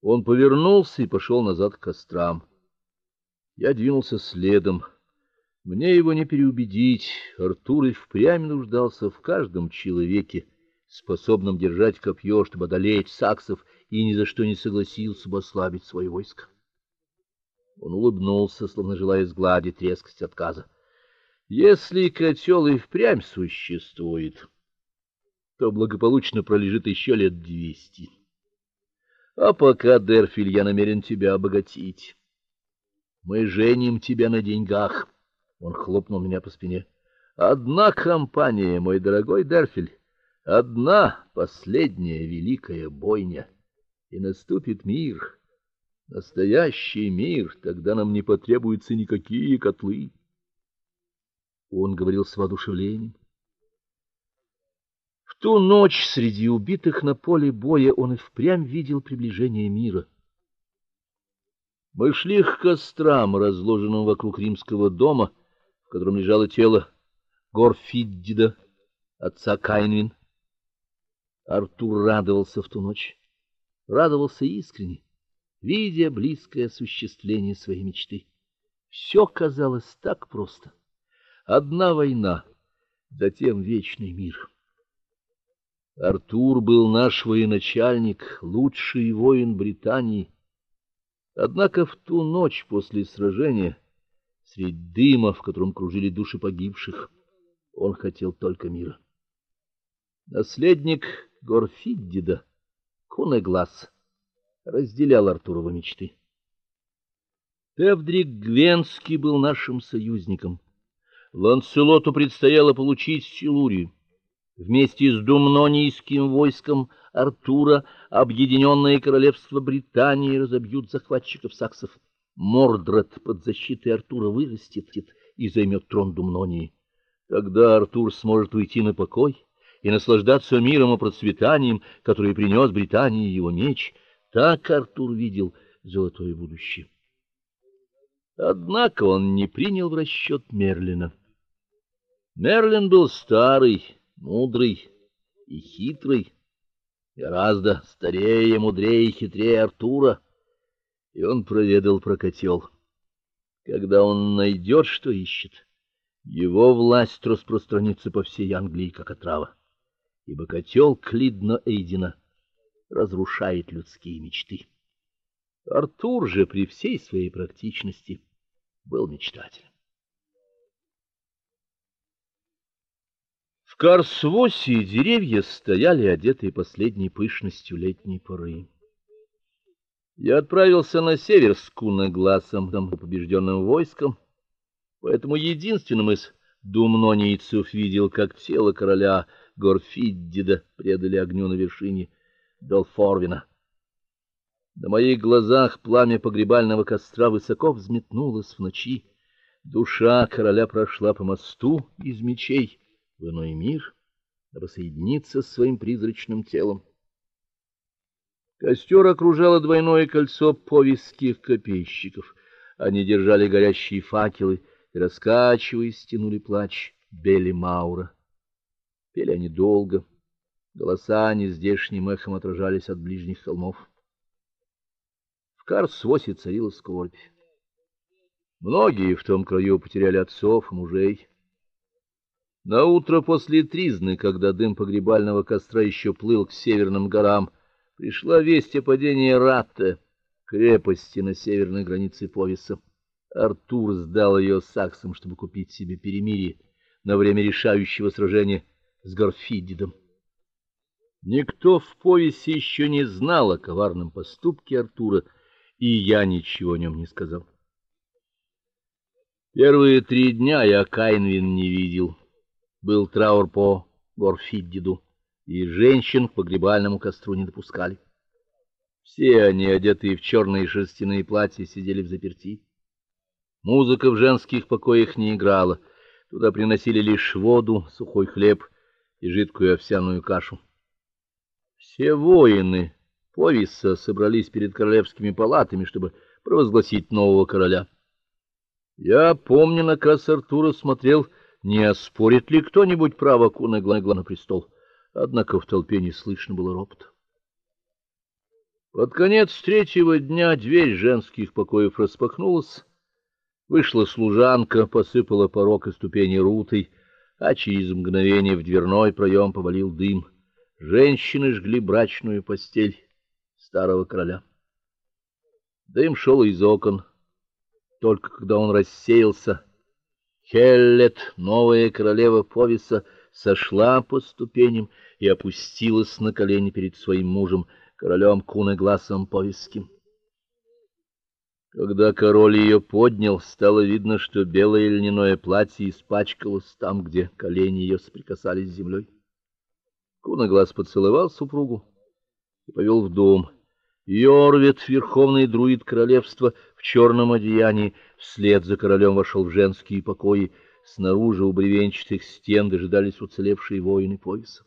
Он повернулся и пошел назад к кострам. Я двинулся следом. Мне его не переубедить. Артур и впрямь нуждался в каждом человеке, способном держать копье, чтобы одолеть саксов, и ни за что не согласился бы ослабить свое войско. Он улыбнулся, словно желая сгладить резкость отказа. Если котел и впрямь существует, то благополучно пролежит еще лет двести. А пока, Дерфиль, я намерен тебя обогатить. Мы женим тебя на деньгах. Он хлопнул меня по спине. Одна компания, мой дорогой Дерфиль, одна последняя великая бойня, и наступит мир, настоящий мир, тогда нам не потребуются никакие котлы. Он говорил с воодушевлением ту ночь среди убитых на поле боя он и впрямь видел приближение мира. Мы шли к кострам, разложенным вокруг римского дома, в котором лежало тело Горфиддида, отца Кайнвин. Артур радовался в ту ночь, радовался искренне, видя близкое осуществление своей мечты. Все казалось так просто. Одна война, затем вечный мир. Артур был наш военачальник, лучший воин Британии. Однако в ту ночь после сражения, среди дыма, в котором кружили души погибших, он хотел только мира. Наследник Горфиддида, Кунеглас, разделял Артурова мечты. Тевдрик Гвенский был нашим союзником. Ланселоту предстояло получить Силурию. Вместе с думнонийским войском Артура объединенное королевство Британии разобьют захватчиков саксов. Мордред под защитой Артура вырастет и займет трон Думнонии. Тогда Артур сможет уйти на покой и наслаждаться миром и процветанием, которое принес Британии его меч. Так Артур видел золотое будущее. Однако он не принял в расчет Мерлина. Мерлин был старый, мудрый и хитрый, гораздо старее, мудрее и хитрее Артура, и он проведал про котел. Когда он найдет, что ищет, его власть распространится по всей Англии как отрава, ибо котел Клидно Эйдина разрушает людские мечты. Артур же при всей своей практичности был мечтателем. Карсвосе деревья стояли одетые последней пышностью летней поры. Я отправился на север с куногласом, там побежденным войском, поэтому единственным из думнонийцев видел, как тело короля Горфиддида предали огню на вершине Долфорвина. На моих глазах пламя погребального костра высоко взметнулось в ночи. Душа короля прошла по мосту из мечей в иной мир, дабы соединиться с своим призрачным телом. Костер окружало двойное кольцо повеских копейщиков. Они держали горящие факелы и раскачиваясь тянули плач Бели Маура. Пели они долго. Голоса нездешним эхом отражались от ближних холмов. В Карсвосе царила скорбь. Многие в том краю потеряли отцов и мужей. На утро после тризны, когда дым погребального костра еще плыл к северным горам, пришла весть о падении Ратте, крепости на северной границе Повиса. Артур сдал ее саксам, чтобы купить себе перемирие на время решающего сражения с Горфидидом. Никто в Повисе еще не знал о коварном поступке Артура, и я ничего о нем не сказал. Первые три дня я Кайнвин не видел был траур по Горфиддиду, и женщин к погребальному костру не допускали. Все они, одетые в черные шерстяные платья, сидели в заперти. Музыка в женских покоях не играла. Туда приносили лишь воду, сухой хлеб и жидкую овсяную кашу. Все воины Повиса собрались перед королевскими палатами, чтобы провозгласить нового короля. Я помню, наказ Артура смотрел не оспорит ли кто-нибудь право Кунегла на престол. Однако в толпе не слышно было ропота. Под конец третьего дня дверь женских покоев распахнулась, вышла служанка, посыпала порог и ступени рутой, а через мгновение в дверной проем повалил дым. Женщины жгли брачную постель старого короля. Дым шел из окон. Только когда он рассеялся, Хеллет, новая королева Повиса, сошла по ступеням и опустилась на колени перед своим мужем, королем Кунегласом Повисским. Когда король ее поднял, стало видно, что белое льняное платье испачкалось там, где колени ее соприкасались с землей. Кунаглас поцеловал супругу и повел в дом. Йорвет, верховный друид королевства, в черном одеянии, вслед за королем вошел в женские покои. Снаружи у бревенчатых стен дожидались уцелевшие воины пояса.